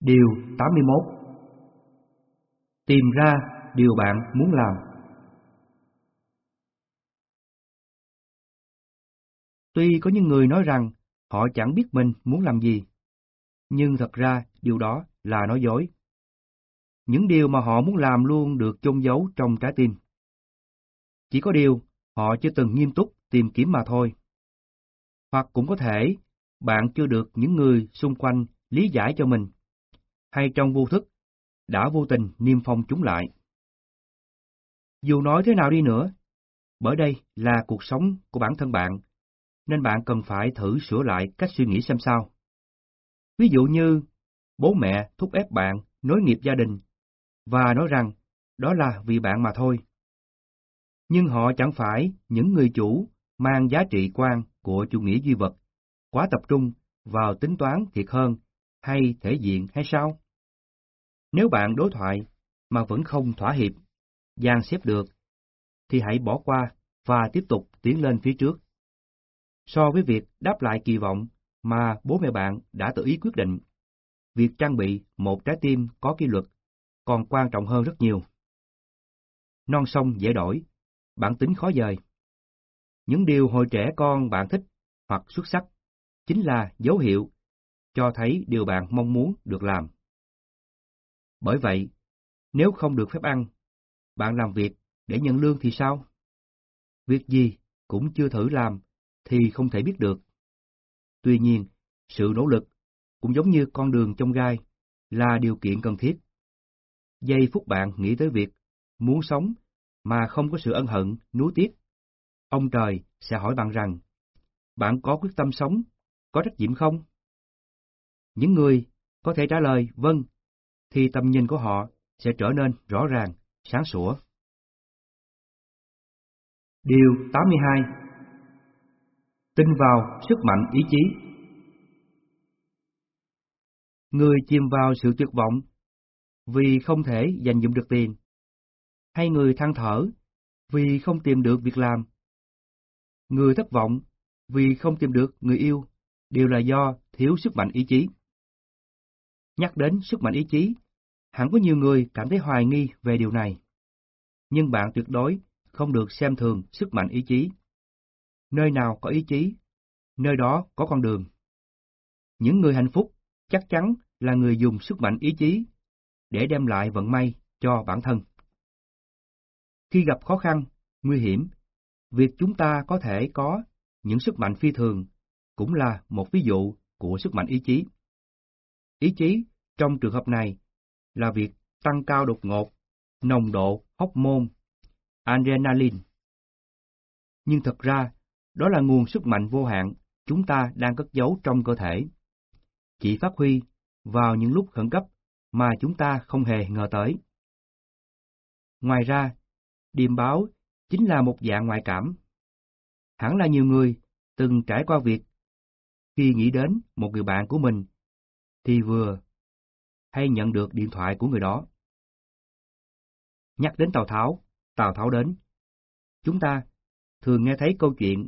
Điều 81 Tìm ra điều bạn muốn làm Tuy có những người nói rằng họ chẳng biết mình muốn làm gì, nhưng thật ra điều đó là nói dối. Những điều mà họ muốn làm luôn được chôn giấu trong trái tim. Chỉ có điều họ chưa từng nghiêm túc tìm kiếm mà thôi. Hoặc cũng có thể bạn chưa được những người xung quanh lý giải cho mình hay trong vô thức, đã vô tình niêm phong chúng lại. Dù nói thế nào đi nữa, bởi đây là cuộc sống của bản thân bạn, nên bạn cần phải thử sửa lại cách suy nghĩ xem sao. Ví dụ như, bố mẹ thúc ép bạn nối nghiệp gia đình, và nói rằng đó là vì bạn mà thôi. Nhưng họ chẳng phải những người chủ mang giá trị quan của chủ nghĩa duy vật, quá tập trung vào tính toán thiệt hơn hay thể diện hay sao? Nếu bạn đối thoại mà vẫn không thỏa hiệp, gian xếp được, thì hãy bỏ qua và tiếp tục tiến lên phía trước. So với việc đáp lại kỳ vọng mà bố mẹ bạn đã tự ý quyết định, việc trang bị một trái tim có kỷ luật còn quan trọng hơn rất nhiều. Non sông dễ đổi, bản tính khó dời. Những điều hồi trẻ con bạn thích hoặc xuất sắc chính là dấu hiệu cho thấy điều bạn mong muốn được làm. Bởi vậy, nếu không được phép ăn, bạn làm việc để nhận lương thì sao? Việc gì cũng chưa thử làm thì không thể biết được. Tuy nhiên, sự nỗ lực cũng giống như con đường trong gai là điều kiện cần thiết. Giây phút bạn nghĩ tới việc muốn sống mà không có sự ân hận, nuối tiếc, ông trời sẽ hỏi bạn rằng, bạn có quyết tâm sống, có trách nhiệm không? Những người có thể trả lời vâng, thì tầm nhìn của họ sẽ trở nên rõ ràng, sáng sủa. Điều 82 Tin vào sức mạnh ý chí Người chìm vào sự tuyệt vọng vì không thể dành dụm được tiền, hay người than thở vì không tìm được việc làm. Người thất vọng vì không tìm được người yêu đều là do thiếu sức mạnh ý chí. Nhắc đến sức mạnh ý chí, hẳn có nhiều người cảm thấy hoài nghi về điều này. Nhưng bạn tuyệt đối không được xem thường sức mạnh ý chí. Nơi nào có ý chí, nơi đó có con đường. Những người hạnh phúc chắc chắn là người dùng sức mạnh ý chí để đem lại vận may cho bản thân. Khi gặp khó khăn, nguy hiểm, việc chúng ta có thể có những sức mạnh phi thường cũng là một ví dụ của sức mạnh ý chí. Ý chí trong trường hợp này là việc tăng cao đột ngột nồng độ hormone adrenaline. Nhưng thật ra, đó là nguồn sức mạnh vô hạn chúng ta đang cất giấu trong cơ thể. Chỉ phát huy vào những lúc khẩn cấp mà chúng ta không hề ngờ tới. Ngoài ra, điềm báo chính là một dạng ngoại cảm. Hẳn là nhiều người từng trải qua việc khi nghĩ đến một người bạn của mình thì vừa hay nhận được điện thoại của người đó. Nhắc đến Tào Tháo, Tào Tháo đến. Chúng ta thường nghe thấy câu chuyện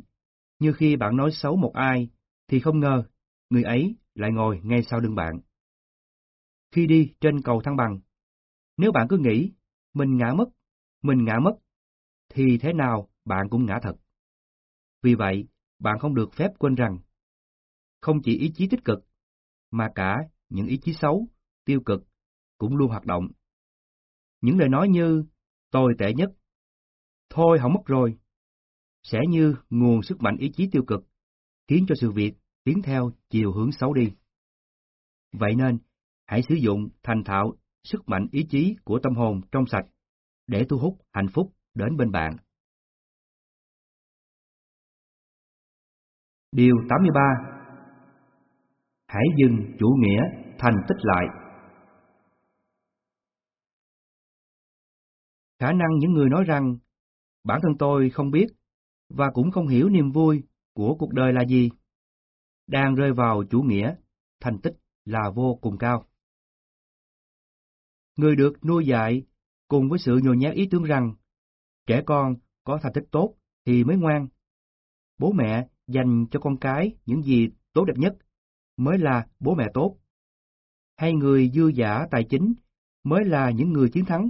như khi bạn nói xấu một ai thì không ngờ người ấy lại ngồi ngay sau lưng bạn. Khi đi trên cầu thăng bằng, nếu bạn cứ nghĩ mình ngã mất, mình ngã mất, thì thế nào bạn cũng ngã thật. Vì vậy, bạn không được phép quên rằng, không chỉ ý chí tích cực, mà cả những ý chí xấu, tiêu cực cũng luôn hoạt động. Những lời nói như tôi tệ nhất, thôi không mất rồi, sẽ như nguồn sức mạnh ý chí tiêu cực, khiến cho sự việc tiến theo chiều hướng xấu đi. Vậy nên, hãy sử dụng thành thạo sức mạnh ý chí của tâm hồn trong sạch để thu hút hạnh phúc đến bên bạn. Điều 83 Hãy dừng chủ nghĩa thành tích lại. Khả năng những người nói rằng bản thân tôi không biết và cũng không hiểu niềm vui của cuộc đời là gì, đang rơi vào chủ nghĩa thành tích là vô cùng cao. Người được nuôi dạy cùng với sự nhồi nhét ý tưởng rằng trẻ con có thành tích tốt thì mới ngoan. Bố mẹ dành cho con cái những gì tốt đẹp nhất mới là bố mẹ tốt. hay người dư giả tài chính mới là những người chiến thắng?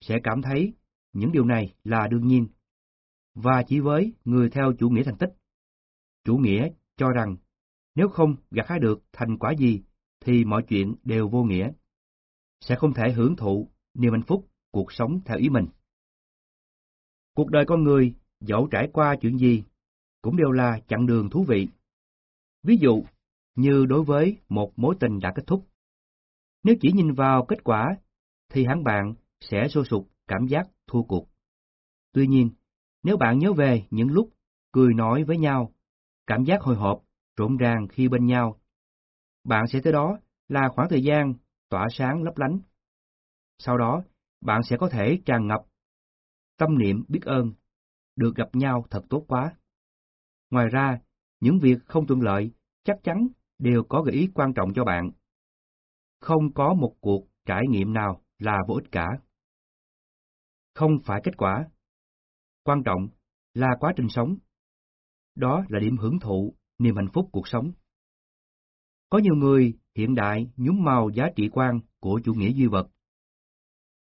Sẽ cảm thấy những điều này là đương nhiên. Và chỉ với người theo chủ nghĩa thành tích. Chủ nghĩa cho rằng nếu không gặt hái được thành quả gì thì mọi chuyện đều vô nghĩa. Sẽ không thể hưởng thụ niềm hạnh phúc cuộc sống theo ý mình. Cuộc đời con người, dẫu trải qua chuyện gì, cũng đều là chặng đường thú vị. Ví dụ, như đối với một mối tình đã kết thúc. Nếu chỉ nhìn vào kết quả, thì hẳn bạn sẽ sôi sục cảm giác thua cuộc. Tuy nhiên, nếu bạn nhớ về những lúc cười nói với nhau, cảm giác hồi hộp, rộn ràng khi bên nhau, bạn sẽ tới đó là khoảng thời gian tỏa sáng lấp lánh. Sau đó, bạn sẽ có thể tràn ngập tâm niệm biết ơn, được gặp nhau thật tốt quá. Ngoài ra, những việc không thuận lợi chắc chắn đều có gợi ý quan trọng cho bạn. Không có một cuộc trải nghiệm nào là vô ích cả. Không phải kết quả. Quan trọng là quá trình sống. Đó là điểm hưởng thụ, niềm hạnh phúc cuộc sống. Có nhiều người hiện đại nhúng màu giá trị quan của chủ nghĩa duy vật.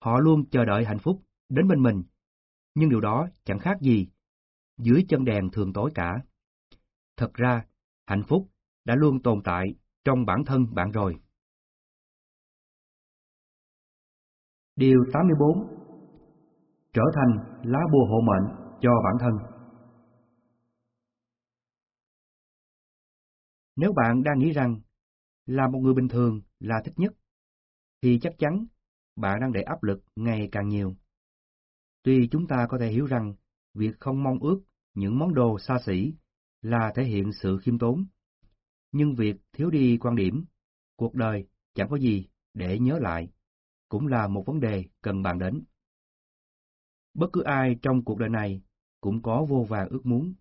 Họ luôn chờ đợi hạnh phúc đến bên mình, nhưng điều đó chẳng khác gì dưới chân đèn thường tối cả. Thật ra, hạnh phúc đã luôn tồn tại trong bản thân bạn rồi. Điều 84 Trở thành lá bùa hộ mệnh cho bản thân Nếu bạn đang nghĩ rằng là một người bình thường là thích nhất, thì chắc chắn bạn đang để áp lực ngày càng nhiều. Tuy chúng ta có thể hiểu rằng việc không mong ước những món đồ xa xỉ là thể hiện sự khiêm tốn, nhưng việc thiếu đi quan điểm, cuộc đời chẳng có gì để nhớ lại, cũng là một vấn đề cần bàn đến. Bất cứ ai trong cuộc đời này cũng có vô vàng ước muốn.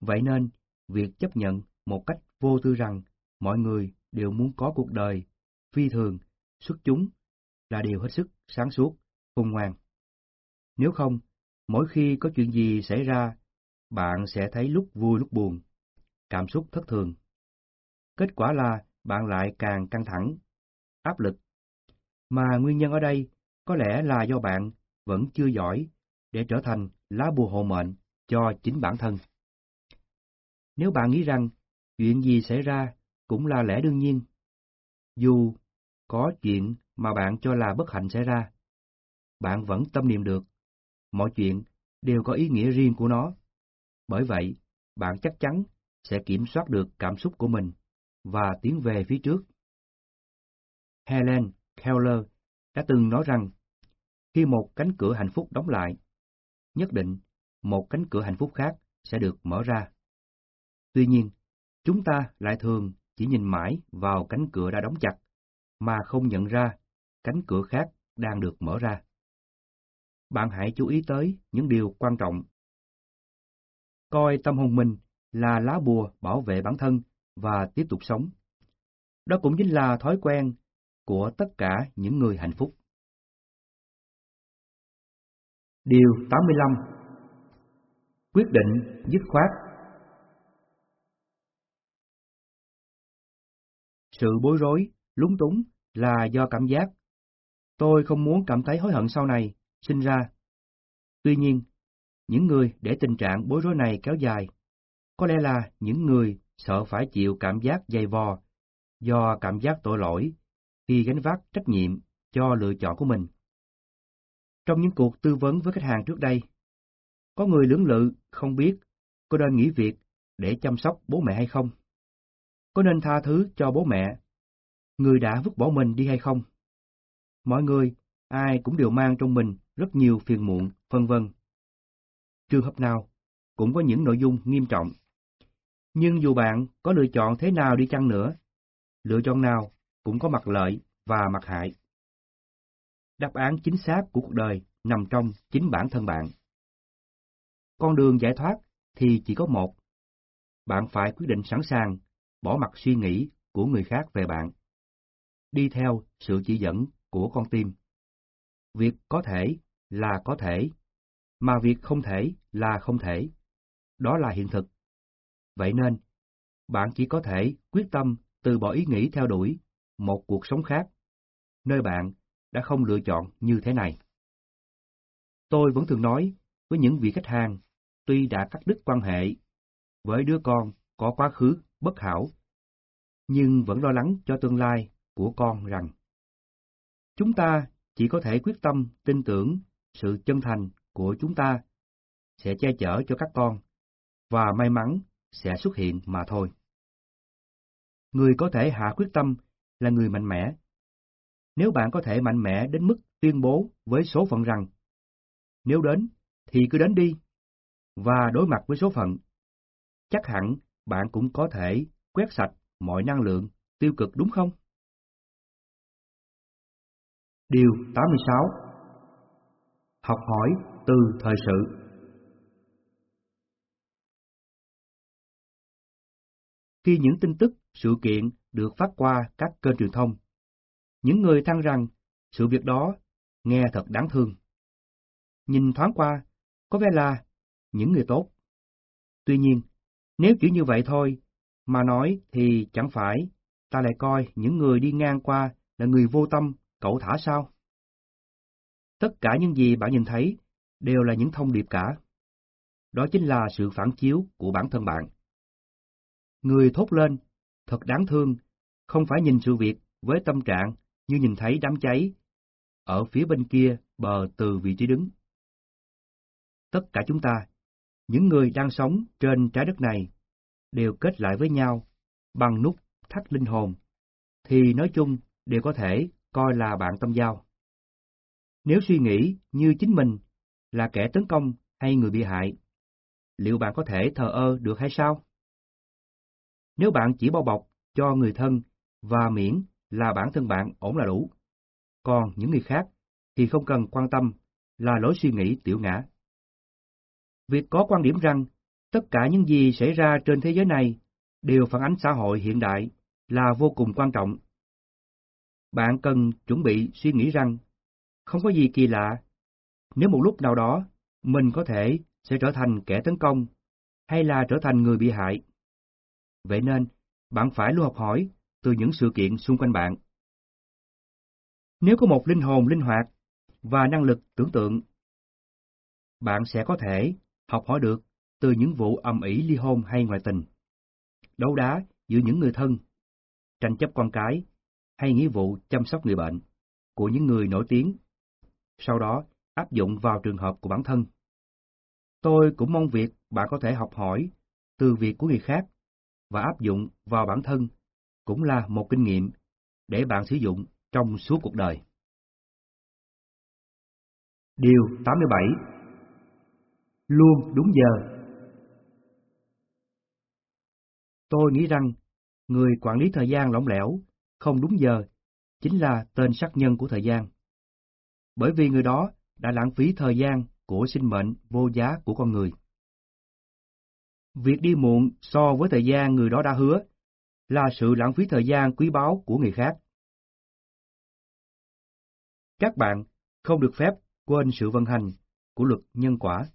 Vậy nên, việc chấp nhận một cách vô tư rằng mọi người đều muốn có cuộc đời phi thường, xuất chúng là điều hết sức sáng suốt, khôn ngoan. Nếu không, mỗi khi có chuyện gì xảy ra, bạn sẽ thấy lúc vui lúc buồn, cảm xúc thất thường. Kết quả là bạn lại càng căng thẳng, áp lực. Mà nguyên nhân ở đây có lẽ là do bạn vẫn chưa giỏi để trở thành lá bùa hộ mệnh cho chính bản thân. Nếu bạn nghĩ rằng chuyện gì xảy ra cũng là lẽ đương nhiên, dù có chuyện mà bạn cho là bất hạnh xảy ra, bạn vẫn tâm niệm được, mọi chuyện đều có ý nghĩa riêng của nó. Bởi vậy, bạn chắc chắn sẽ kiểm soát được cảm xúc của mình và tiến về phía trước. Helen Keller đã từng nói rằng, khi một cánh cửa hạnh phúc đóng lại, nhất định một cánh cửa hạnh phúc khác sẽ được mở ra. Tuy nhiên, chúng ta lại thường chỉ nhìn mãi vào cánh cửa đã đóng chặt, mà không nhận ra cánh cửa khác đang được mở ra. Bạn hãy chú ý tới những điều quan trọng. Coi tâm hồn mình là lá bùa bảo vệ bản thân và tiếp tục sống. Đó cũng chính là thói quen của tất cả những người hạnh phúc. Điều 85 Quyết định dứt khoát Sự bối rối, lúng túng là do cảm giác. Tôi không muốn cảm thấy hối hận sau này, sinh ra. Tuy nhiên, những người để tình trạng bối rối này kéo dài, có lẽ là những người sợ phải chịu cảm giác dây vò do cảm giác tội lỗi khi gánh vác trách nhiệm cho lựa chọn của mình. Trong những cuộc tư vấn với khách hàng trước đây, có người lưỡng lự không biết có nên nghỉ việc để chăm sóc bố mẹ hay không. Có nên tha thứ cho bố mẹ, người đã vứt bỏ mình đi hay không? Mọi người, ai cũng đều mang trong mình rất nhiều phiền muộn, vân vân. Trường hợp nào cũng có những nội dung nghiêm trọng nhưng dù bạn có lựa chọn thế nào đi chăng nữa, lựa chọn nào cũng có mặt lợi và mặt hại. Đáp án chính xác của cuộc đời nằm trong chính bản thân bạn. Con đường giải thoát thì chỉ có một. Bạn phải quyết định sẵn sàng bỏ mặt suy nghĩ của người khác về bạn. Đi theo sự chỉ dẫn của con tim. Việc có thể là có thể, mà việc không thể là không thể. Đó là hiện thực Vậy nên, bạn chỉ có thể quyết tâm từ bỏ ý nghĩ theo đuổi một cuộc sống khác, nơi bạn đã không lựa chọn như thế này. Tôi vẫn thường nói với những vị khách hàng, tuy đã cắt đứt quan hệ với đứa con có quá khứ bất hảo, nhưng vẫn lo lắng cho tương lai của con rằng chúng ta chỉ có thể quyết tâm tin tưởng sự chân thành của chúng ta sẽ che chở cho các con, và may mắn sẽ xuất hiện mà thôi. Người có thể hạ quyết tâm là người mạnh mẽ. Nếu bạn có thể mạnh mẽ đến mức tuyên bố với số phận rằng, nếu đến thì cứ đến đi, và đối mặt với số phận, chắc hẳn bạn cũng có thể quét sạch mọi năng lượng tiêu cực đúng không? Điều 86 Học hỏi từ thời sự Khi những tin tức, sự kiện được phát qua các kênh truyền thông, những người than rằng sự việc đó nghe thật đáng thương. Nhìn thoáng qua, có vẻ là những người tốt. Tuy nhiên, nếu chỉ như vậy thôi, mà nói thì chẳng phải ta lại coi những người đi ngang qua là người vô tâm, cậu thả sao? Tất cả những gì bạn nhìn thấy đều là những thông điệp cả. Đó chính là sự phản chiếu của bản thân bạn. Người thốt lên, thật đáng thương, không phải nhìn sự việc với tâm trạng như nhìn thấy đám cháy ở phía bên kia bờ từ vị trí đứng. Tất cả chúng ta, những người đang sống trên trái đất này, đều kết lại với nhau bằng nút thắt linh hồn, thì nói chung đều có thể coi là bạn tâm giao. Nếu suy nghĩ như chính mình là kẻ tấn công hay người bị hại, liệu bạn có thể thờ ơ được hay sao? Nếu bạn chỉ bao bọc cho người thân và miễn là bản thân bạn ổn là đủ, còn những người khác thì không cần quan tâm là lối suy nghĩ tiểu ngã. Việc có quan điểm rằng tất cả những gì xảy ra trên thế giới này đều phản ánh xã hội hiện đại là vô cùng quan trọng. Bạn cần chuẩn bị suy nghĩ rằng không có gì kỳ lạ nếu một lúc nào đó mình có thể sẽ trở thành kẻ tấn công hay là trở thành người bị hại. Vậy nên, bạn phải luôn học hỏi từ những sự kiện xung quanh bạn. Nếu có một linh hồn linh hoạt và năng lực tưởng tượng, bạn sẽ có thể học hỏi được từ những vụ ầm ĩ ly hôn hay ngoại tình, đấu đá giữa những người thân, tranh chấp con cái hay nghĩa vụ chăm sóc người bệnh của những người nổi tiếng, sau đó áp dụng vào trường hợp của bản thân. Tôi cũng mong việc bạn có thể học hỏi từ việc của người khác và áp dụng vào bản thân cũng là một kinh nghiệm để bạn sử dụng trong suốt cuộc đời. Điều 87 Luôn đúng giờ Tôi nghĩ rằng người quản lý thời gian lỏng lẻo, không đúng giờ, chính là tên sát nhân của thời gian. Bởi vì người đó đã lãng phí thời gian của sinh mệnh vô giá của con người. Việc đi muộn so với thời gian người đó đã hứa là sự lãng phí thời gian quý báu của người khác. Các bạn không được phép quên sự vận hành của luật nhân quả.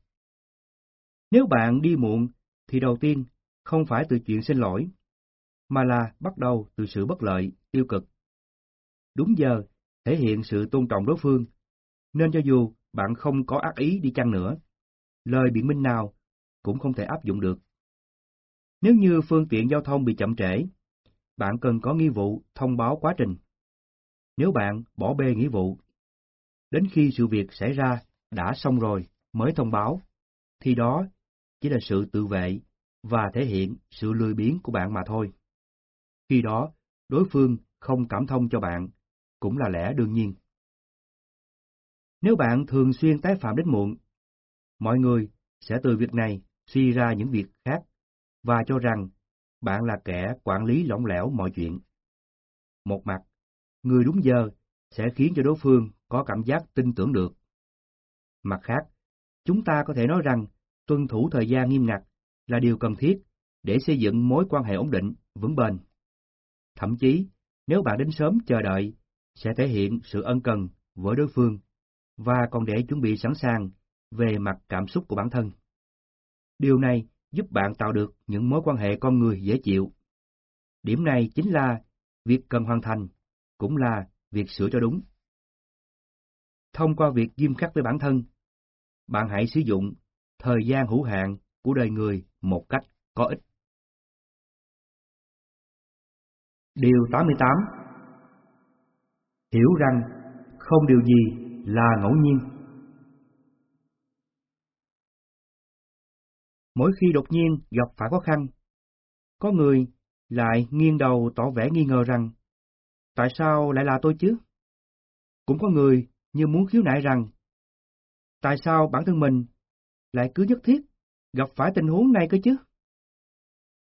Nếu bạn đi muộn thì đầu tiên không phải từ chuyện xin lỗi, mà là bắt đầu từ sự bất lợi, tiêu cực. Đúng giờ thể hiện sự tôn trọng đối phương, nên cho dù bạn không có ác ý đi chăng nữa, lời biện minh nào cũng không thể áp dụng được. Nếu như phương tiện giao thông bị chậm trễ, bạn cần có nghi vụ thông báo quá trình. Nếu bạn bỏ bê nghĩa vụ, đến khi sự việc xảy ra đã xong rồi mới thông báo, thì đó chỉ là sự tự vệ và thể hiện sự lười biếng của bạn mà thôi. Khi đó, đối phương không cảm thông cho bạn, cũng là lẽ đương nhiên. Nếu bạn thường xuyên tái phạm đến muộn, mọi người sẽ từ việc này suy ra những việc khác và cho rằng bạn là kẻ quản lý lỏng lẻo mọi chuyện. Một mặt, người đúng giờ sẽ khiến cho đối phương có cảm giác tin tưởng được. Mặt khác, chúng ta có thể nói rằng tuân thủ thời gian nghiêm ngặt là điều cần thiết để xây dựng mối quan hệ ổn định, vững bền. Thậm chí, nếu bạn đến sớm chờ đợi, sẽ thể hiện sự ân cần với đối phương và còn để chuẩn bị sẵn sàng về mặt cảm xúc của bản thân. Điều này giúp bạn tạo được những mối quan hệ con người dễ chịu. Điểm này chính là việc cần hoàn thành cũng là việc sửa cho đúng. Thông qua việc nghiêm khắc với bản thân, bạn hãy sử dụng thời gian hữu hạn của đời người một cách có ích. Điều 88 Hiểu rằng không điều gì là ngẫu nhiên. Mỗi khi đột nhiên gặp phải khó khăn, có người lại nghiêng đầu tỏ vẻ nghi ngờ rằng tại sao lại là tôi chứ? Cũng có người như muốn khiếu nại rằng tại sao bản thân mình lại cứ nhất thiết gặp phải tình huống này cơ chứ?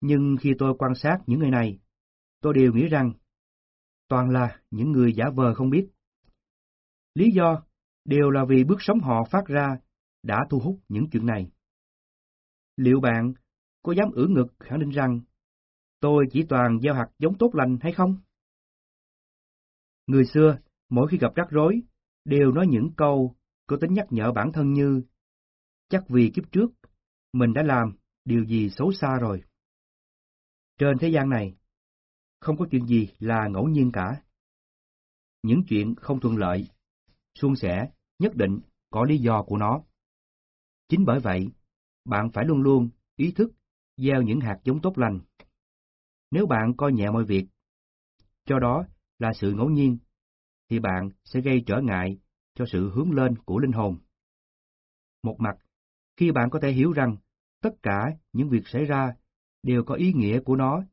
Nhưng khi tôi quan sát những người này, tôi đều nghĩ rằng toàn là những người giả vờ không biết. Lý do đều là vì bước sống họ phát ra đã thu hút những chuyện này. Liệu bạn có dám ưỡn ngực khẳng định rằng tôi chỉ toàn gieo hạt giống tốt lành hay không? Người xưa, mỗi khi gặp rắc rối, đều nói những câu có tính nhắc nhở bản thân như chắc vì kiếp trước mình đã làm điều gì xấu xa rồi. Trên thế gian này, không có chuyện gì là ngẫu nhiên cả. Những chuyện không thuận lợi, suôn sẻ, nhất định có lý do của nó. Chính bởi vậy, bạn phải luôn luôn ý thức gieo những hạt giống tốt lành. Nếu bạn coi nhẹ mọi việc, cho đó là sự ngẫu nhiên, thì bạn sẽ gây trở ngại cho sự hướng lên của linh hồn. Một mặt, khi bạn có thể hiểu rằng tất cả những việc xảy ra đều có ý nghĩa của nó,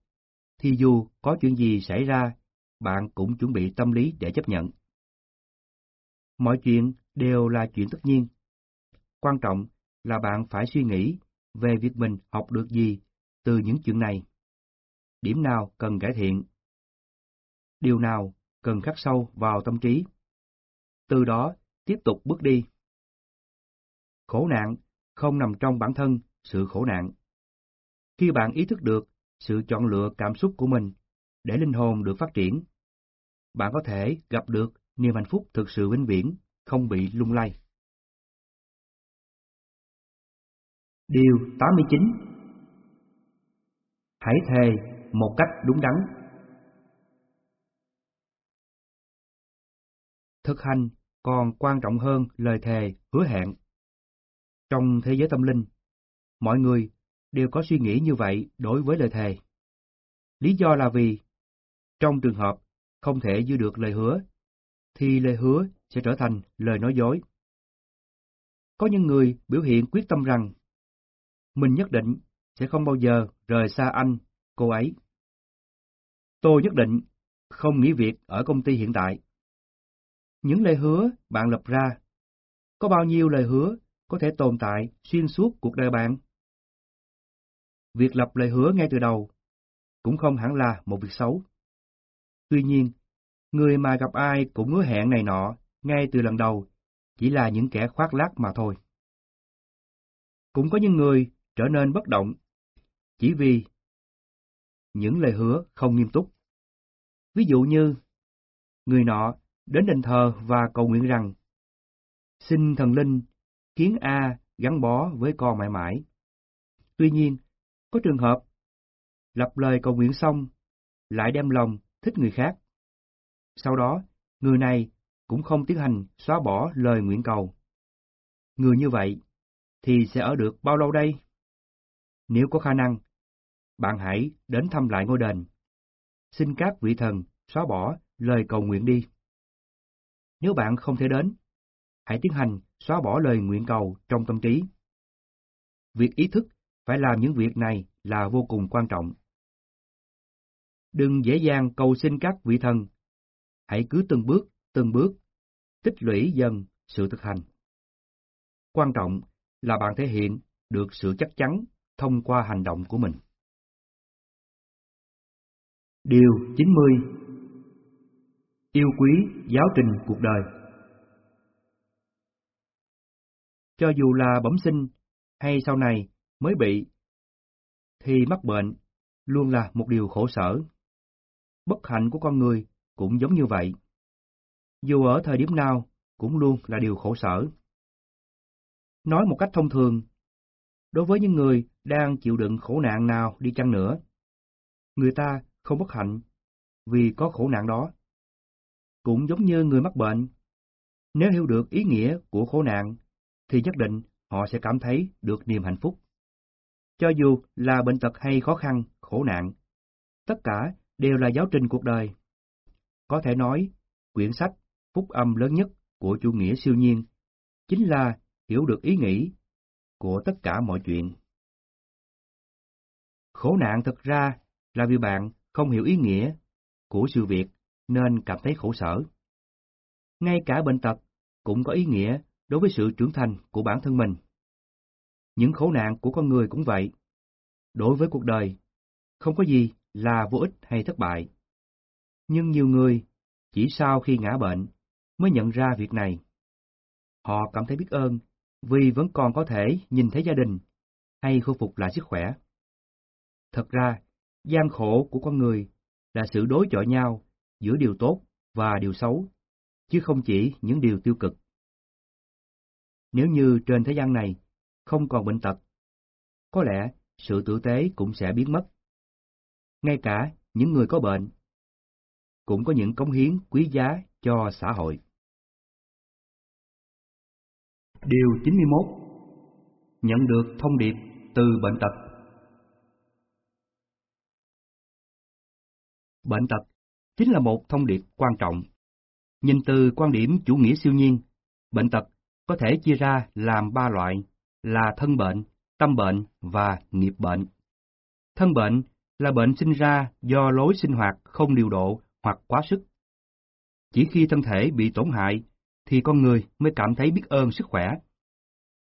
thì dù có chuyện gì xảy ra, bạn cũng chuẩn bị tâm lý để chấp nhận. Mọi chuyện đều là chuyện tất nhiên. Quan trọng là bạn phải suy nghĩ về việc mình học được gì từ những chuyện này. Điểm nào cần cải thiện? Điều nào cần khắc sâu vào tâm trí? Từ đó, tiếp tục bước đi. Khổ nạn không nằm trong bản thân sự khổ nạn. Khi bạn ý thức được sự chọn lựa cảm xúc của mình để linh hồn được phát triển, bạn có thể gặp được niềm hạnh phúc thực sự vĩnh viễn, không bị lung lay. Điều 89 Hãy thề một cách đúng đắn. Thực hành còn quan trọng hơn lời thề, hứa hẹn. Trong thế giới tâm linh, mọi người đều có suy nghĩ như vậy đối với lời thề. Lý do là vì, trong trường hợp không thể giữ được lời hứa, thì lời hứa sẽ trở thành lời nói dối. Có những người biểu hiện quyết tâm rằng mình nhất định sẽ không bao giờ rời xa anh, cô ấy. Tôi nhất định không nghỉ việc ở công ty hiện tại. Những lời hứa bạn lập ra, có bao nhiêu lời hứa có thể tồn tại xuyên suốt cuộc đời bạn? Việc lập lời hứa ngay từ đầu cũng không hẳn là một việc xấu. Tuy nhiên, người mà gặp ai cũng hứa hẹn này nọ ngay từ lần đầu chỉ là những kẻ khoác lác mà thôi. Cũng có những người trở nên bất động chỉ vì những lời hứa không nghiêm túc. Ví dụ như, người nọ đến đền thờ và cầu nguyện rằng xin thần linh khiến A gắn bó với con mãi mãi. Tuy nhiên, có trường hợp lập lời cầu nguyện xong lại đem lòng thích người khác. Sau đó, người này cũng không tiến hành xóa bỏ lời nguyện cầu. Người như vậy thì sẽ ở được bao lâu đây? Nếu có khả năng, bạn hãy đến thăm lại ngôi đền. Xin các vị thần xóa bỏ lời cầu nguyện đi. Nếu bạn không thể đến, hãy tiến hành xóa bỏ lời nguyện cầu trong tâm trí. Việc ý thức phải làm những việc này là vô cùng quan trọng. Đừng dễ dàng cầu xin các vị thần. Hãy cứ từng bước, từng bước, tích lũy dần sự thực hành. Quan trọng là bạn thể hiện được sự chắc chắn thông qua hành động của mình. Điều 90 Yêu quý giáo trình cuộc đời Cho dù là bẩm sinh hay sau này mới bị, thì mắc bệnh luôn là một điều khổ sở. Bất hạnh của con người cũng giống như vậy. Dù ở thời điểm nào cũng luôn là điều khổ sở. Nói một cách thông thường, đối với những người đang chịu đựng khổ nạn nào đi chăng nữa, người ta không bất hạnh vì có khổ nạn đó. cũng giống như người mắc bệnh. Nếu hiểu được ý nghĩa của khổ nạn, thì nhất định họ sẽ cảm thấy được niềm hạnh phúc. Cho dù là bệnh tật hay khó khăn, khổ nạn, tất cả đều là giáo trình cuộc đời. Có thể nói, quyển sách phúc âm lớn nhất của chủ nghĩa siêu nhiên chính là hiểu được ý nghĩ của tất cả mọi chuyện. Khổ nạn thực ra là vì bạn không hiểu ý nghĩa của sự việc nên cảm thấy khổ sở. Ngay cả bệnh tật cũng có ý nghĩa đối với sự trưởng thành của bản thân mình. Những khổ nạn của con người cũng vậy. Đối với cuộc đời, không có gì là vô ích hay thất bại. Nhưng nhiều người chỉ sau khi ngã bệnh mới nhận ra việc này. Họ cảm thấy biết ơn vì vẫn còn có thể nhìn thấy gia đình hay khôi phục lại sức khỏe. Thật ra, gian khổ của con người là sự đối chọi nhau giữa điều tốt và điều xấu, chứ không chỉ những điều tiêu cực. Nếu như trên thế gian này không còn bệnh tật, có lẽ sự tử tế cũng sẽ biến mất. Ngay cả những người có bệnh cũng có những cống hiến quý giá cho xã hội. Điều 91 Nhận được thông điệp từ bệnh tật Bệnh tật chính là một thông điệp quan trọng. Nhìn từ quan điểm chủ nghĩa siêu nhiên, bệnh tật có thể chia ra làm ba loại là thân bệnh, tâm bệnh và nghiệp bệnh. Thân bệnh là bệnh sinh ra do lối sinh hoạt không điều độ hoặc quá sức. Chỉ khi thân thể bị tổn hại thì con người mới cảm thấy biết ơn sức khỏe.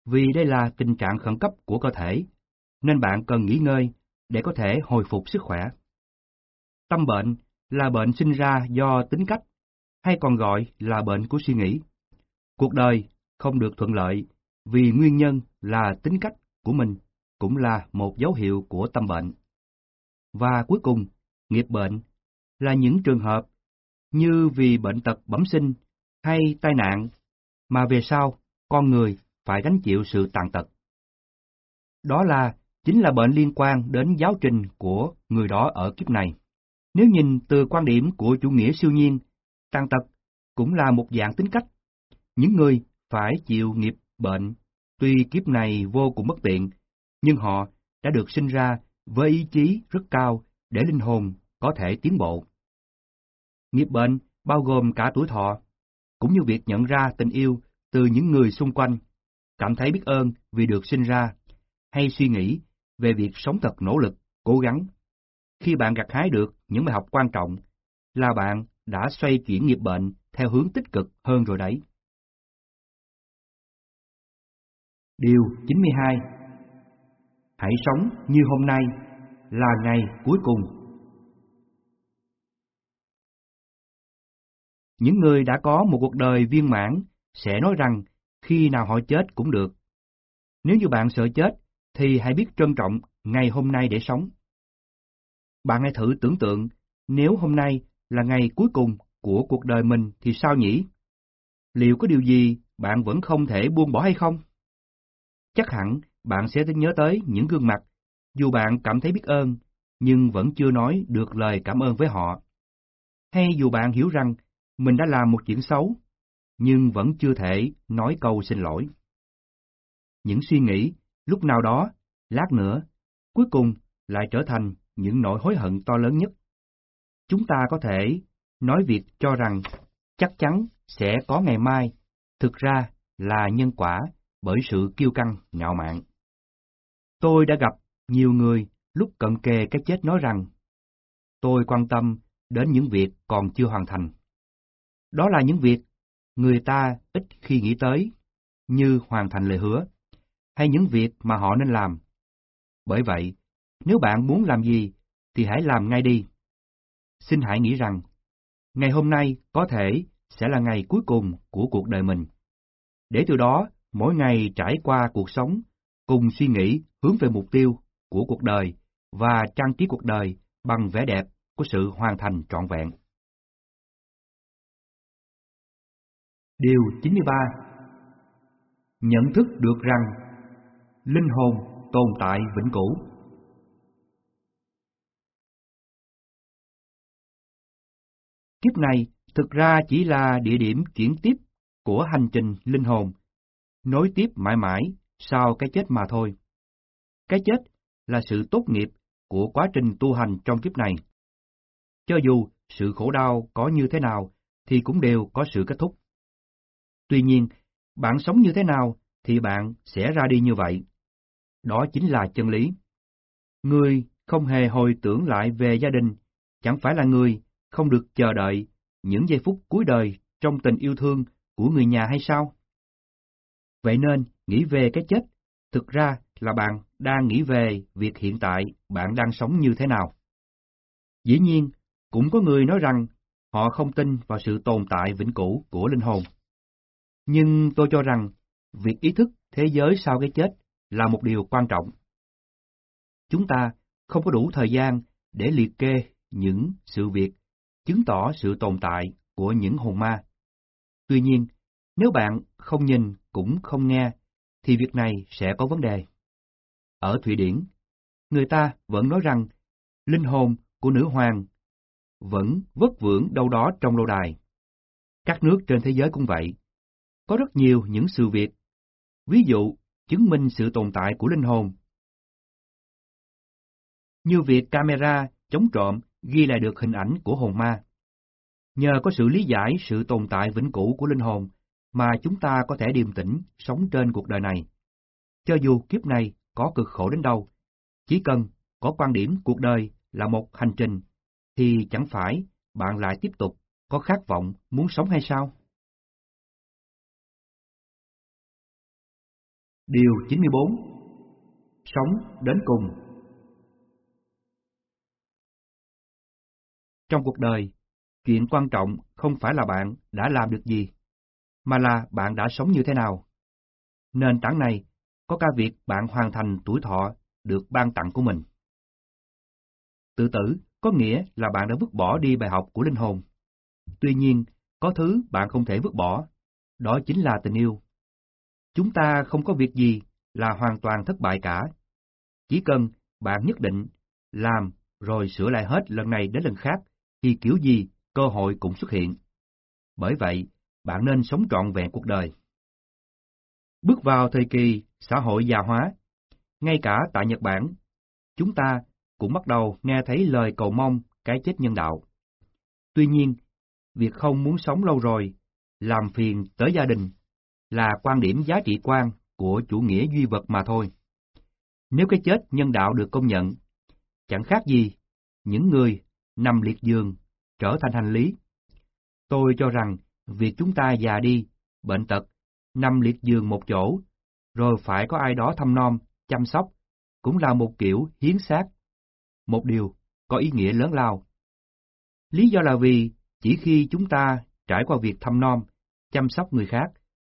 Vì đây là tình trạng khẩn cấp của cơ thể, nên bạn cần nghỉ ngơi để có thể hồi phục sức khỏe. Tâm bệnh là bệnh sinh ra do tính cách, hay còn gọi là bệnh của suy nghĩ. Cuộc đời không được thuận lợi vì nguyên nhân là tính cách của mình cũng là một dấu hiệu của tâm bệnh. Và cuối cùng, nghiệp bệnh là những trường hợp như vì bệnh tật bẩm sinh hay tai nạn mà về sau con người phải gánh chịu sự tàn tật. Đó là chính là bệnh liên quan đến giáo trình của người đó ở kiếp này. Nếu nhìn từ quan điểm của chủ nghĩa siêu nhiên, tàn tật cũng là một dạng tính cách. Những người phải chịu nghiệp bệnh, tuy kiếp này vô cùng bất tiện, nhưng họ đã được sinh ra với ý chí rất cao để linh hồn có thể tiến bộ. Nghiệp bệnh bao gồm cả tuổi thọ, cũng như việc nhận ra tình yêu từ những người xung quanh, cảm thấy biết ơn vì được sinh ra, hay suy nghĩ về việc sống thật nỗ lực, cố gắng. Khi bạn gặt hái được những bài học quan trọng, là bạn đã xoay chuyển nghiệp bệnh theo hướng tích cực hơn rồi đấy. Điều 92 Hãy sống như hôm nay là ngày cuối cùng. Những người đã có một cuộc đời viên mãn sẽ nói rằng khi nào họ chết cũng được. Nếu như bạn sợ chết, thì hãy biết trân trọng ngày hôm nay để sống. Bạn hãy thử tưởng tượng nếu hôm nay là ngày cuối cùng của cuộc đời mình thì sao nhỉ? Liệu có điều gì bạn vẫn không thể buông bỏ hay không? Chắc hẳn bạn sẽ nhớ tới những gương mặt, dù bạn cảm thấy biết ơn, nhưng vẫn chưa nói được lời cảm ơn với họ. Hay dù bạn hiểu rằng mình đã làm một chuyện xấu, nhưng vẫn chưa thể nói câu xin lỗi. Những suy nghĩ, lúc nào đó, lát nữa, cuối cùng lại trở thành những nỗi hối hận to lớn nhất. Chúng ta có thể nói việc cho rằng chắc chắn sẽ có ngày mai, thực ra là nhân quả bởi sự kiêu căng, ngạo mạn. Tôi đã gặp nhiều người lúc cận kề cái chết nói rằng tôi quan tâm đến những việc còn chưa hoàn thành. Đó là những việc người ta ít khi nghĩ tới, như hoàn thành lời hứa, hay những việc mà họ nên làm. Bởi vậy, nếu bạn muốn làm gì, thì hãy làm ngay đi. Xin hãy nghĩ rằng, ngày hôm nay có thể sẽ là ngày cuối cùng của cuộc đời mình. Để từ đó, mỗi ngày trải qua cuộc sống, cùng suy nghĩ hướng về mục tiêu của cuộc đời và trang trí cuộc đời bằng vẻ đẹp của sự hoàn thành trọn vẹn. Điều 93 Nhận thức được rằng linh hồn tồn tại vĩnh cửu. Kiếp này thực ra chỉ là địa điểm chuyển tiếp của hành trình linh hồn, nối tiếp mãi mãi sau cái chết mà thôi. Cái chết là sự tốt nghiệp của quá trình tu hành trong kiếp này. Cho dù sự khổ đau có như thế nào thì cũng đều có sự kết thúc. Tuy nhiên, bạn sống như thế nào thì bạn sẽ ra đi như vậy. Đó chính là chân lý. Người không hề hồi tưởng lại về gia đình, chẳng phải là người không được chờ đợi những giây phút cuối đời trong tình yêu thương của người nhà hay sao? Vậy nên, nghĩ về cái chết, thực ra là bạn đang nghĩ về việc hiện tại bạn đang sống như thế nào. Dĩ nhiên, cũng có người nói rằng họ không tin vào sự tồn tại vĩnh cửu của linh hồn. Nhưng tôi cho rằng, việc ý thức thế giới sau cái chết là một điều quan trọng. Chúng ta không có đủ thời gian để liệt kê những sự việc chứng tỏ sự tồn tại của những hồn ma. Tuy nhiên, nếu bạn không nhìn cũng không nghe, thì việc này sẽ có vấn đề. Ở Thụy Điển, người ta vẫn nói rằng linh hồn của nữ hoàng vẫn vất vưởng đâu đó trong lâu đài. Các nước trên thế giới cũng vậy. Có rất nhiều những sự việc, ví dụ chứng minh sự tồn tại của linh hồn. Như việc camera chống trộm ghi lại được hình ảnh của hồn ma. Nhờ có sự lý giải sự tồn tại vĩnh cửu của linh hồn mà chúng ta có thể điềm tĩnh sống trên cuộc đời này. Cho dù kiếp này có cực khổ đến đâu, chỉ cần có quan điểm cuộc đời là một hành trình, thì chẳng phải bạn lại tiếp tục có khát vọng muốn sống hay sao? Điều 94 Sống đến cùng Trong cuộc đời, chuyện quan trọng không phải là bạn đã làm được gì, mà là bạn đã sống như thế nào. Nền tảng này có cả việc bạn hoàn thành tuổi thọ được ban tặng của mình. Tự tử có nghĩa là bạn đã vứt bỏ đi bài học của linh hồn. Tuy nhiên, có thứ bạn không thể vứt bỏ, đó chính là tình yêu. Chúng ta không có việc gì là hoàn toàn thất bại cả. Chỉ cần bạn nhất định làm rồi sửa lại hết lần này đến lần khác, thì kiểu gì cơ hội cũng xuất hiện. Bởi vậy, bạn nên sống trọn vẹn cuộc đời. Bước vào thời kỳ xã hội già hóa, ngay cả tại Nhật Bản, chúng ta cũng bắt đầu nghe thấy lời cầu mong cái chết nhân đạo. Tuy nhiên, việc không muốn sống lâu rồi, làm phiền tới gia đình, là quan điểm giá trị quan của chủ nghĩa duy vật mà thôi. Nếu cái chết nhân đạo được công nhận, chẳng khác gì những người nằm liệt giường trở thành hành lý. Tôi cho rằng việc chúng ta già đi, bệnh tật, nằm liệt giường một chỗ, rồi phải có ai đó thăm nom, chăm sóc, cũng là một kiểu hiến xác. Một điều có ý nghĩa lớn lao. Lý do là vì chỉ khi chúng ta trải qua việc thăm nom, chăm sóc người khác,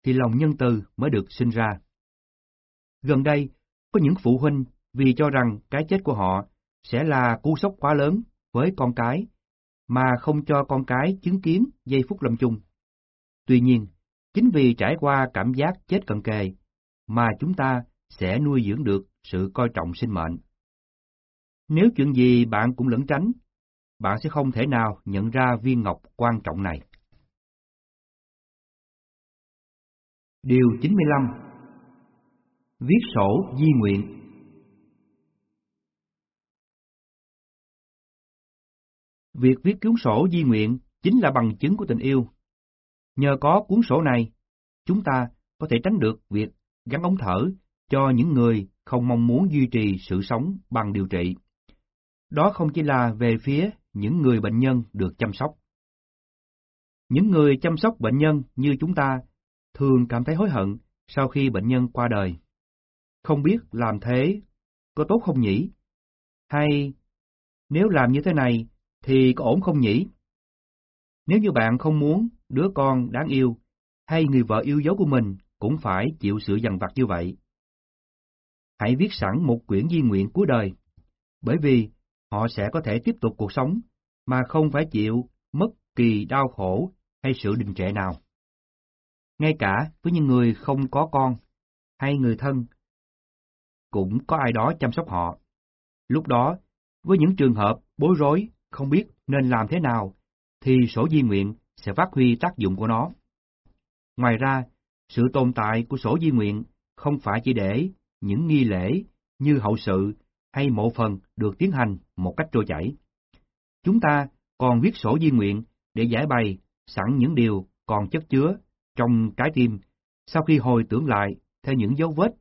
thì lòng nhân từ mới được sinh ra. Gần đây, có những phụ huynh vì cho rằng cái chết của họ sẽ là cú sốc quá lớn với con cái, mà không cho con cái chứng kiến giây phút lâm chung. Tuy nhiên, chính vì trải qua cảm giác chết cận kề, mà chúng ta sẽ nuôi dưỡng được sự coi trọng sinh mệnh. Nếu chuyện gì bạn cũng lẫn tránh, bạn sẽ không thể nào nhận ra viên ngọc quan trọng này. Điều 95 Viết sổ di nguyện Việc viết cuốn sổ di nguyện chính là bằng chứng của tình yêu. Nhờ có cuốn sổ này, chúng ta có thể tránh được việc gắn ống thở cho những người không mong muốn duy trì sự sống bằng điều trị. Đó không chỉ là về phía những người bệnh nhân được chăm sóc. Những người chăm sóc bệnh nhân như chúng ta thường cảm thấy hối hận sau khi bệnh nhân qua đời. Không biết làm thế có tốt không nhỉ? Hay nếu làm như thế này thì có ổn không nhỉ? Nếu như bạn không muốn đứa con đáng yêu hay người vợ yêu dấu của mình cũng phải chịu sự dằn vặt như vậy, hãy viết sẵn một quyển di nguyện cuối đời, bởi vì họ sẽ có thể tiếp tục cuộc sống mà không phải chịu mất kỳ đau khổ hay sự đình trệ nào. Ngay cả với những người không có con hay người thân, cũng có ai đó chăm sóc họ. Lúc đó, với những trường hợp bối rối không biết nên làm thế nào, thì sổ di nguyện sẽ phát huy tác dụng của nó. Ngoài ra, sự tồn tại của sổ di nguyện không phải chỉ để những nghi lễ như hậu sự hay mộ phần được tiến hành một cách trôi chảy. Chúng ta còn viết sổ di nguyện để giải bày sẵn những điều còn chất chứa trong trái tim sau khi hồi tưởng lại theo những dấu vết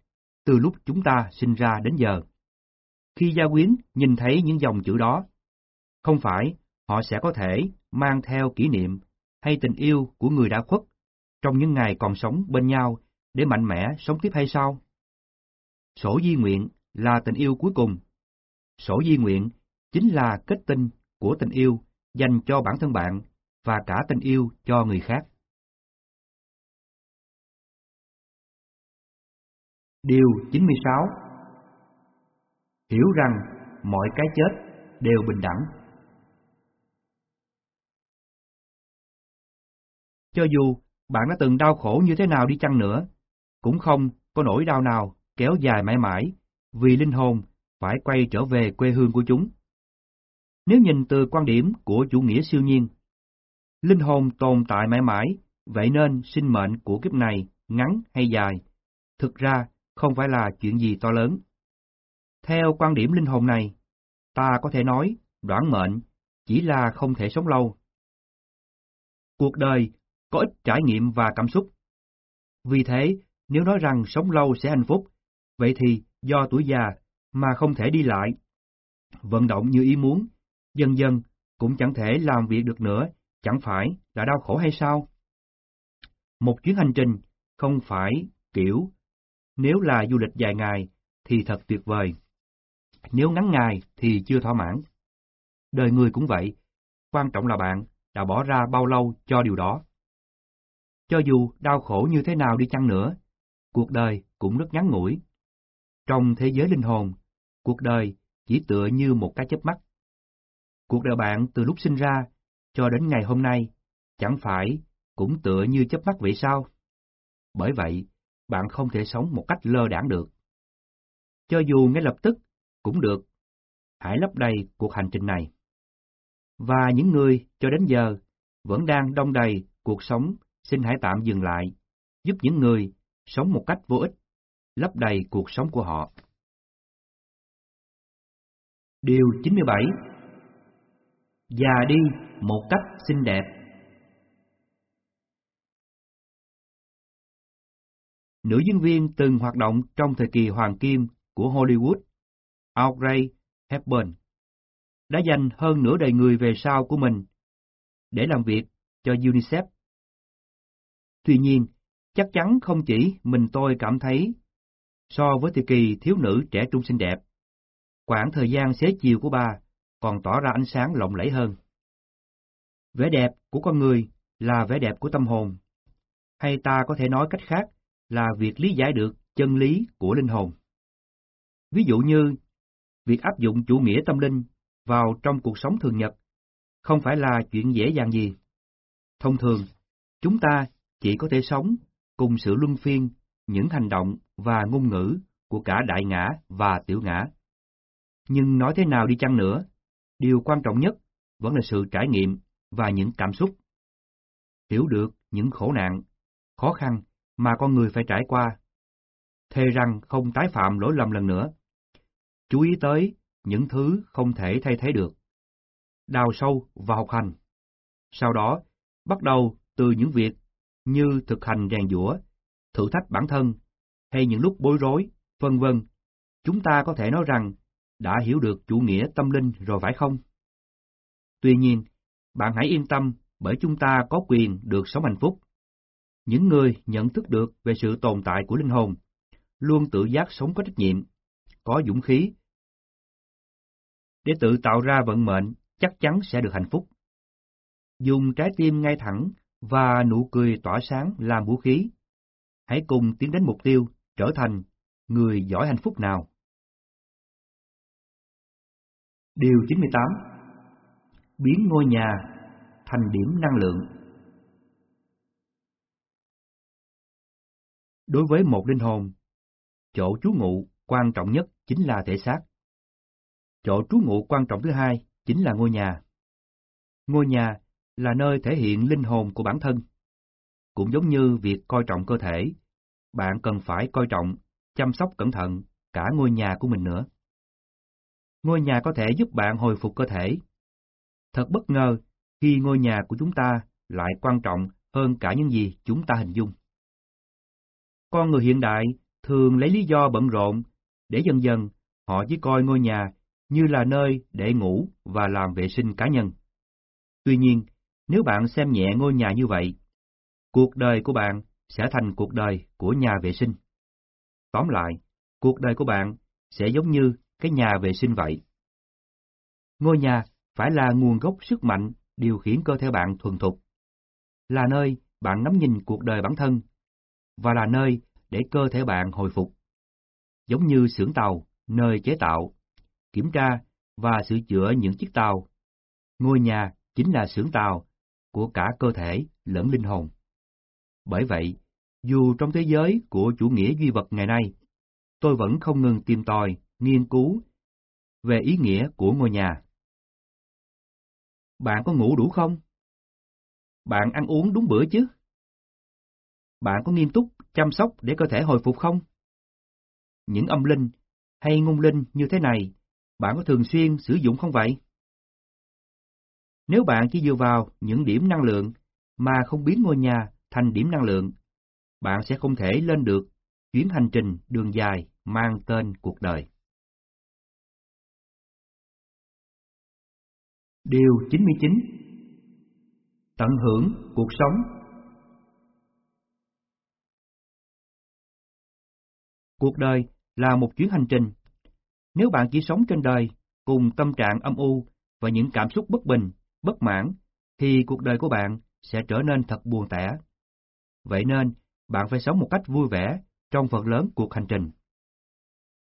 từ lúc chúng ta sinh ra đến giờ. Khi gia quyến nhìn thấy những dòng chữ đó, không phải họ sẽ có thể mang theo kỷ niệm hay tình yêu của người đã khuất trong những ngày còn sống bên nhau để mạnh mẽ sống tiếp hay sao? Sổ di nguyện là tình yêu cuối cùng. Sổ di nguyện chính là kết tinh của tình yêu dành cho bản thân bạn và cả tình yêu cho người khác. Điều 96 Hiểu rằng mọi cái chết đều bình đẳng. Cho dù bạn đã từng đau khổ như thế nào đi chăng nữa, cũng không có nỗi đau nào kéo dài mãi mãi vì linh hồn phải quay trở về quê hương của chúng. Nếu nhìn từ quan điểm của chủ nghĩa siêu nhiên, linh hồn tồn tại mãi mãi, vậy nên sinh mệnh của kiếp này ngắn hay dài, thực ra không phải là chuyện gì to lớn. Theo quan điểm linh hồn này, ta có thể nói đoạn mệnh chỉ là không thể sống lâu. Cuộc đời có ít trải nghiệm và cảm xúc. Vì thế, nếu nói rằng sống lâu sẽ hạnh phúc, vậy thì do tuổi già mà không thể đi lại, vận động như ý muốn, dần dần cũng chẳng thể làm việc được nữa, chẳng phải là đau khổ hay sao? Một chuyến hành trình không phải kiểu nếu là du lịch dài ngày thì thật tuyệt vời. Nếu ngắn ngày thì chưa thỏa mãn. Đời người cũng vậy, quan trọng là bạn đã bỏ ra bao lâu cho điều đó. Cho dù đau khổ như thế nào đi chăng nữa, cuộc đời cũng rất ngắn ngủi. Trong thế giới linh hồn, cuộc đời chỉ tựa như một cái chớp mắt. Cuộc đời bạn từ lúc sinh ra cho đến ngày hôm nay chẳng phải cũng tựa như chớp mắt vậy sao? Bởi vậy, bạn không thể sống một cách lơ đãng được. Cho dù ngay lập tức cũng được, hãy lấp đầy cuộc hành trình này. Và những người cho đến giờ vẫn đang đông đầy cuộc sống xin hãy tạm dừng lại, giúp những người sống một cách vô ích, lấp đầy cuộc sống của họ. Điều 97 Già đi một cách xinh đẹp Nữ diễn viên từng hoạt động trong thời kỳ hoàng kim của Hollywood, Audrey Hepburn, đã dành hơn nửa đời người về sau của mình để làm việc cho UNICEF Tuy nhiên, chắc chắn không chỉ mình tôi cảm thấy so với thời kỳ thiếu nữ trẻ trung xinh đẹp, khoảng thời gian xế chiều của bà còn tỏ ra ánh sáng lộng lẫy hơn. Vẻ đẹp của con người là vẻ đẹp của tâm hồn, hay ta có thể nói cách khác là việc lý giải được chân lý của linh hồn. Ví dụ như, việc áp dụng chủ nghĩa tâm linh vào trong cuộc sống thường nhật không phải là chuyện dễ dàng gì. Thông thường, chúng ta chỉ có thể sống cùng sự luân phiên những hành động và ngôn ngữ của cả đại ngã và tiểu ngã. Nhưng nói thế nào đi chăng nữa, điều quan trọng nhất vẫn là sự trải nghiệm và những cảm xúc. Hiểu được những khổ nạn, khó khăn mà con người phải trải qua. Thề rằng không tái phạm lỗi lầm lần nữa. Chú ý tới những thứ không thể thay thế được. Đào sâu và học hành. Sau đó, bắt đầu từ những việc như thực hành rèn giũa, thử thách bản thân, hay những lúc bối rối, vân vân, chúng ta có thể nói rằng đã hiểu được chủ nghĩa tâm linh rồi phải không? Tuy nhiên, bạn hãy yên tâm bởi chúng ta có quyền được sống hạnh phúc. Những người nhận thức được về sự tồn tại của linh hồn, luôn tự giác sống có trách nhiệm, có dũng khí, để tự tạo ra vận mệnh chắc chắn sẽ được hạnh phúc. Dùng trái tim ngay thẳng và nụ cười tỏa sáng làm vũ khí. Hãy cùng tiến đến mục tiêu, trở thành người giỏi hạnh phúc nào. Điều 98 Biến ngôi nhà thành điểm năng lượng Đối với một linh hồn, chỗ trú ngụ quan trọng nhất chính là thể xác. Chỗ trú ngụ quan trọng thứ hai chính là ngôi nhà. Ngôi nhà là nơi thể hiện linh hồn của bản thân. Cũng giống như việc coi trọng cơ thể, bạn cần phải coi trọng, chăm sóc cẩn thận cả ngôi nhà của mình nữa. Ngôi nhà có thể giúp bạn hồi phục cơ thể. Thật bất ngờ khi ngôi nhà của chúng ta lại quan trọng hơn cả những gì chúng ta hình dung. Con người hiện đại thường lấy lý do bận rộn để dần dần họ chỉ coi ngôi nhà như là nơi để ngủ và làm vệ sinh cá nhân. Tuy nhiên, nếu bạn xem nhẹ ngôi nhà như vậy, cuộc đời của bạn sẽ thành cuộc đời của nhà vệ sinh. Tóm lại, cuộc đời của bạn sẽ giống như cái nhà vệ sinh vậy. Ngôi nhà phải là nguồn gốc sức mạnh điều khiển cơ thể bạn thuần thục, là nơi bạn ngắm nhìn cuộc đời bản thân, và là nơi để cơ thể bạn hồi phục. Giống như xưởng tàu, nơi chế tạo, kiểm tra và sửa chữa những chiếc tàu. Ngôi nhà chính là xưởng tàu của cả cơ thể lẫn linh hồn. Bởi vậy, dù trong thế giới của chủ nghĩa duy vật ngày nay, tôi vẫn không ngừng tìm tòi, nghiên cứu về ý nghĩa của ngôi nhà. Bạn có ngủ đủ không? Bạn ăn uống đúng bữa chứ? Bạn có nghiêm túc chăm sóc để cơ thể hồi phục không? Những âm linh hay ngôn linh như thế này, bạn có thường xuyên sử dụng không vậy? Nếu bạn chỉ dựa vào những điểm năng lượng mà không biến ngôi nhà thành điểm năng lượng, bạn sẽ không thể lên được chuyến hành trình đường dài mang tên cuộc đời. Điều 99 Tận hưởng cuộc sống Cuộc đời là một chuyến hành trình. Nếu bạn chỉ sống trên đời cùng tâm trạng âm u và những cảm xúc bất bình, bất mãn, thì cuộc đời của bạn sẽ trở nên thật buồn tẻ. Vậy nên, bạn phải sống một cách vui vẻ trong phần lớn cuộc hành trình.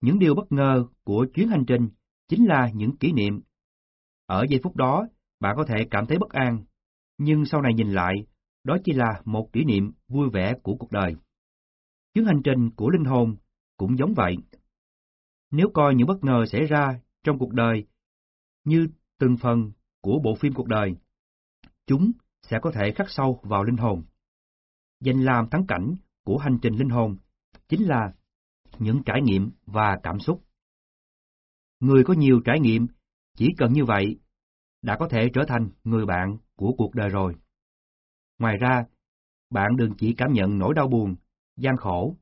Những điều bất ngờ của chuyến hành trình chính là những kỷ niệm. Ở giây phút đó, bạn có thể cảm thấy bất an, nhưng sau này nhìn lại, đó chỉ là một kỷ niệm vui vẻ của cuộc đời. Chuyến hành trình của linh hồn cũng giống vậy. Nếu coi những bất ngờ xảy ra trong cuộc đời như từng phần của bộ phim cuộc đời, chúng sẽ có thể khắc sâu vào linh hồn. Danh làm thắng cảnh của hành trình linh hồn chính là những trải nghiệm và cảm xúc. Người có nhiều trải nghiệm chỉ cần như vậy đã có thể trở thành người bạn của cuộc đời rồi. Ngoài ra, bạn đừng chỉ cảm nhận nỗi đau buồn, gian khổ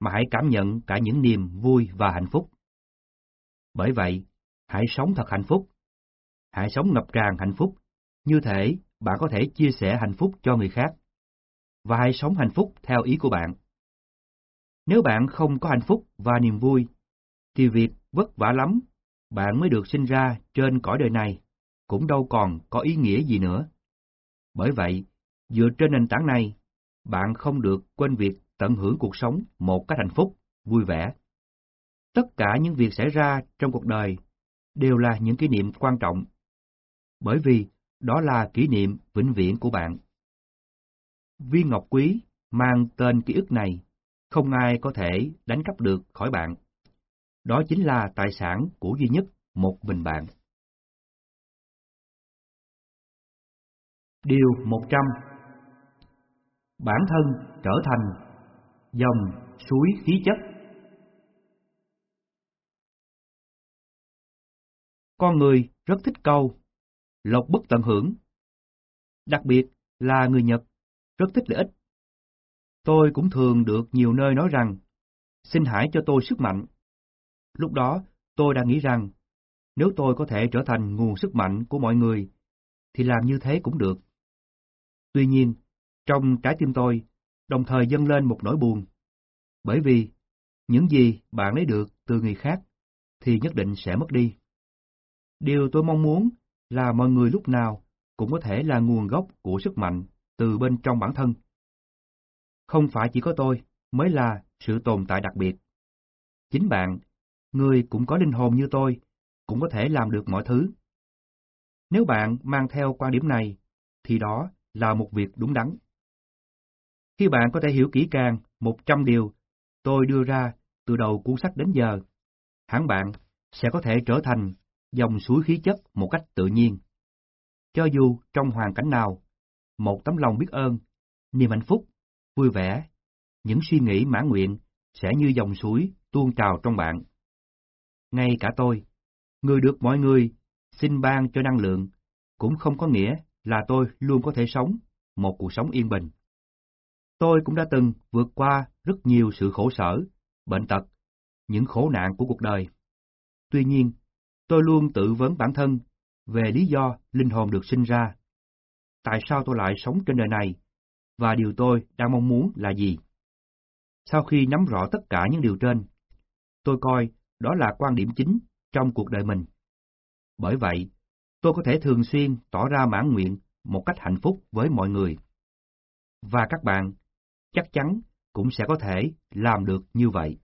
mà hãy cảm nhận cả những niềm vui và hạnh phúc. Bởi vậy, hãy sống thật hạnh phúc. Hãy sống ngập tràn hạnh phúc, như thể bạn có thể chia sẻ hạnh phúc cho người khác. Và hãy sống hạnh phúc theo ý của bạn. Nếu bạn không có hạnh phúc và niềm vui, thì việc vất vả lắm, bạn mới được sinh ra trên cõi đời này, cũng đâu còn có ý nghĩa gì nữa. Bởi vậy, dựa trên nền tảng này, bạn không được quên việc tận hưởng cuộc sống một cách hạnh phúc, vui vẻ. Tất cả những việc xảy ra trong cuộc đời đều là những kỷ niệm quan trọng, bởi vì đó là kỷ niệm vĩnh viễn của bạn. Viên ngọc quý mang tên ký ức này, không ai có thể đánh cắp được khỏi bạn. Đó chính là tài sản của duy nhất một mình bạn. Điều 100 Bản thân trở thành dòng suối khí chất. Con người rất thích câu, lộc bất tận hưởng. Đặc biệt là người Nhật, rất thích lợi ích. Tôi cũng thường được nhiều nơi nói rằng, xin hãy cho tôi sức mạnh. Lúc đó, tôi đã nghĩ rằng, nếu tôi có thể trở thành nguồn sức mạnh của mọi người, thì làm như thế cũng được. Tuy nhiên, trong trái tim tôi đồng thời dâng lên một nỗi buồn. Bởi vì, những gì bạn lấy được từ người khác thì nhất định sẽ mất đi. Điều tôi mong muốn là mọi người lúc nào cũng có thể là nguồn gốc của sức mạnh từ bên trong bản thân. Không phải chỉ có tôi mới là sự tồn tại đặc biệt. Chính bạn, người cũng có linh hồn như tôi, cũng có thể làm được mọi thứ. Nếu bạn mang theo quan điểm này, thì đó là một việc đúng đắn. Khi bạn có thể hiểu kỹ càng 100 điều tôi đưa ra từ đầu cuốn sách đến giờ, hẳn bạn sẽ có thể trở thành dòng suối khí chất một cách tự nhiên. cho dù trong hoàn cảnh nào, một tấm lòng biết ơn, niềm hạnh phúc, vui vẻ, những suy nghĩ mãn nguyện sẽ như dòng suối tuôn trào trong bạn. Ngay cả tôi, người được mọi người xin ban cho năng lượng, cũng không có nghĩa là tôi luôn có thể sống một cuộc sống yên bình. Tôi cũng đã từng vượt qua rất nhiều sự khổ sở, bệnh tật, những khổ nạn của cuộc đời. Tuy nhiên, tôi luôn tự vấn bản thân về lý do linh hồn được sinh ra. Tại sao tôi lại sống trên đời này? Và điều tôi đang mong muốn là gì? Sau khi nắm rõ tất cả những điều trên, tôi coi đó là quan điểm chính trong cuộc đời mình. Bởi vậy, tôi có thể thường xuyên tỏ ra mãn nguyện một cách hạnh phúc với mọi người. Và các bạn chắc chắn cũng sẽ có thể làm được như vậy.